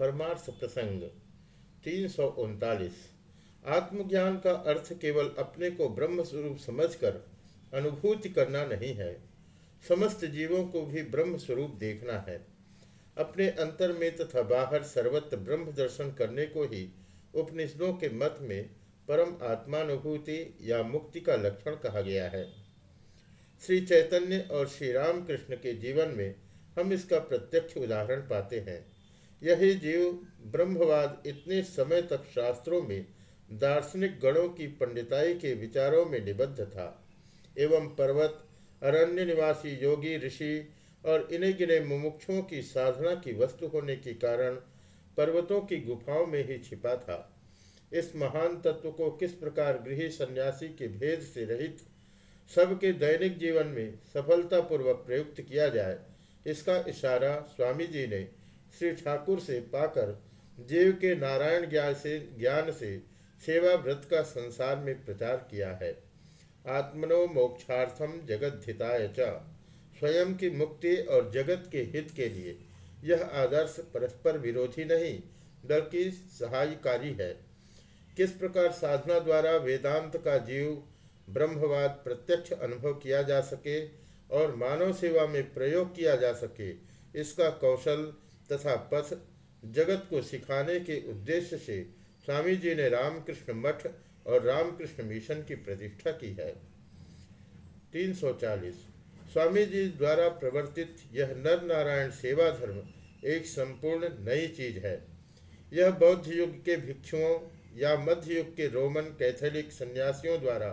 परमार्थ प्रसंग, तीन सौ उनतालीस। आत्मज्ञान का अर्थ केवल अपने को ब्रह्म स्वरूप समझकर अनुभूति करना नहीं है। समस्त जीवों को भी ब्रह्म स्वरूप देखना है। अपने अंतर में तथा बाहर सर्वत्र ब्रह्म दर्शन करने को ही उपनिषदों के मत में परम आत्मानुभूति या मुक्ति का लक्षण कहा गया है। श्री चैतन्य और श्री रामकृष्ण के जीवन में हम इसका प्रत्यक्ष उदाहरण पाते हैं। यही जीव ब्रह्मवाद इतने समय तक शास्त्रों में, दार्शनिक गणों की पंडिताई के विचारों में निबद्ध था। एवं पर्वत, अरण्य निवासी योगी ऋषि और इन्हें गिने मुमुक्षुओं की साधना की वस्तु होने के कारण पर्वतों की गुफाओं में ही छिपा था। इस महान तत्व को किस प्रकार गृह सन्यासी के भेद से रहित सबके दैनिक जीवन में सफलतापूर्वक प्रयुक्त किया जाए, इसका इशारा स्वामी जी ने श्री ठाकुर से पाकर जीव के नारायण ज्ञान से ज्ञान से सेवा व्रत का संसार में प्रचार किया है। आत्मनो मोक्षार्थम जगद्धिताय च। स्वयं की मुक्ति और जगत के हित के लिए यह आदर्श परस्पर विरोधी नहीं, बल्कि सहायकारी है। किस प्रकार साधना द्वारा वेदांत का जीव ब्रह्मवाद प्रत्यक्ष अनुभव किया जा सके और मानव सेवा में प्रयोग किया जा सके, इसका कौशल तथा पथ जगत को सिखाने के उद्देश्य से स्वामी जी ने रामकृष्ण मठ और रामकृष्ण मिशन की प्रतिष्ठा की है। 340 स्वामी जी द्वारा प्रवर्तित यह नर नारायण सेवा धर्म एक संपूर्ण नई चीज़ है। यह बौद्ध युग के भिक्षुओं या मध्य युग के रोमन कैथोलिक सन्यासियों द्वारा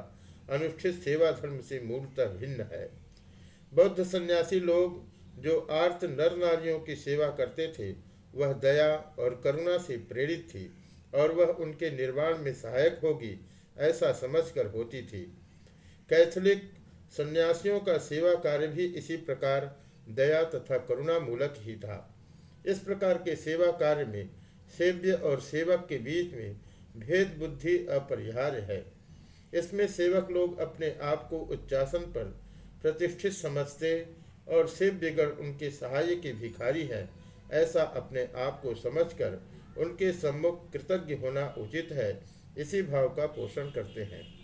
अनुष्ठित सेवा धर्म से मूलतः भिन्न है। बौद्ध सन्यासी लोग जो आर्त नर नारियों की सेवा करते थे, वह दया और करुणा से प्रेरित थी और वह उनके निर्माण में सहायक होगी, ऐसा समझकर होती थी। कैथोलिक सन्यासियों का सेवा कार्य भी इसी प्रकार दया तथा करुणा मूलक ही था। इस प्रकार के सेवा कार्य में सेव्य और सेवक के बीच में भेद बुद्धि अपरिहार्य है। इसमें सेवक लोग अपने आप को उच्चासन पर प्रतिष्ठित समझते और सेव्यगण उनके सहाय के भिखारी हैं। ऐसा अपने आप को समझकर उनके सम्मुख कृतज्ञ होना उचित है। इसी भाव का पोषण करते हैं।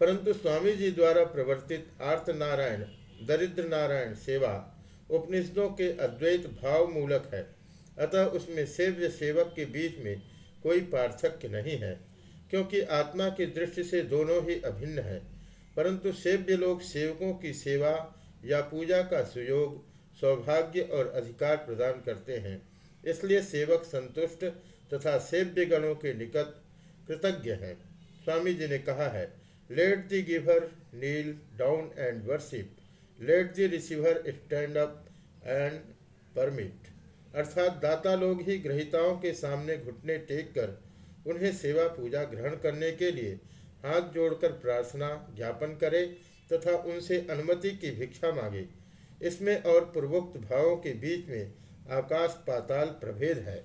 परंतु स्वामी जी द्वारा प्रवर्तित आर्थ नारायण दरिद्र नारायण सेवा उपनिषदों के अद्वैत भाव मूलक है। अतः उसमें सेव्य सेवक के बीच में कोई पार्थक्य नहीं है, क्योंकि आत्मा की दृष्टि से दोनों ही अभिन्न है। परंतु सेव्य लोग सेवकों की सेवा या पूजा का सुयोग सौभाग्य और अधिकार प्रदान करते हैं। इसलिए सेवक संतुष्ट तथा सेव्य गणों के निकट कृतज्ञ हैं। स्वामी जी ने कहा है let the giver kneel down and worship let the receiver stand up and permit अर्थात दाता लोग ही ग्रहिताओं के सामने घुटने टेक कर उन्हें सेवा पूजा ग्रहण करने के लिए हाथ जोड़कर प्रार्थना ज्ञापन करे तथा उनसे अनुमति की भिक्षा मांगी। इसमें और पूर्वोक्त भावों के बीच में आकाश पाताल प्रभेद है।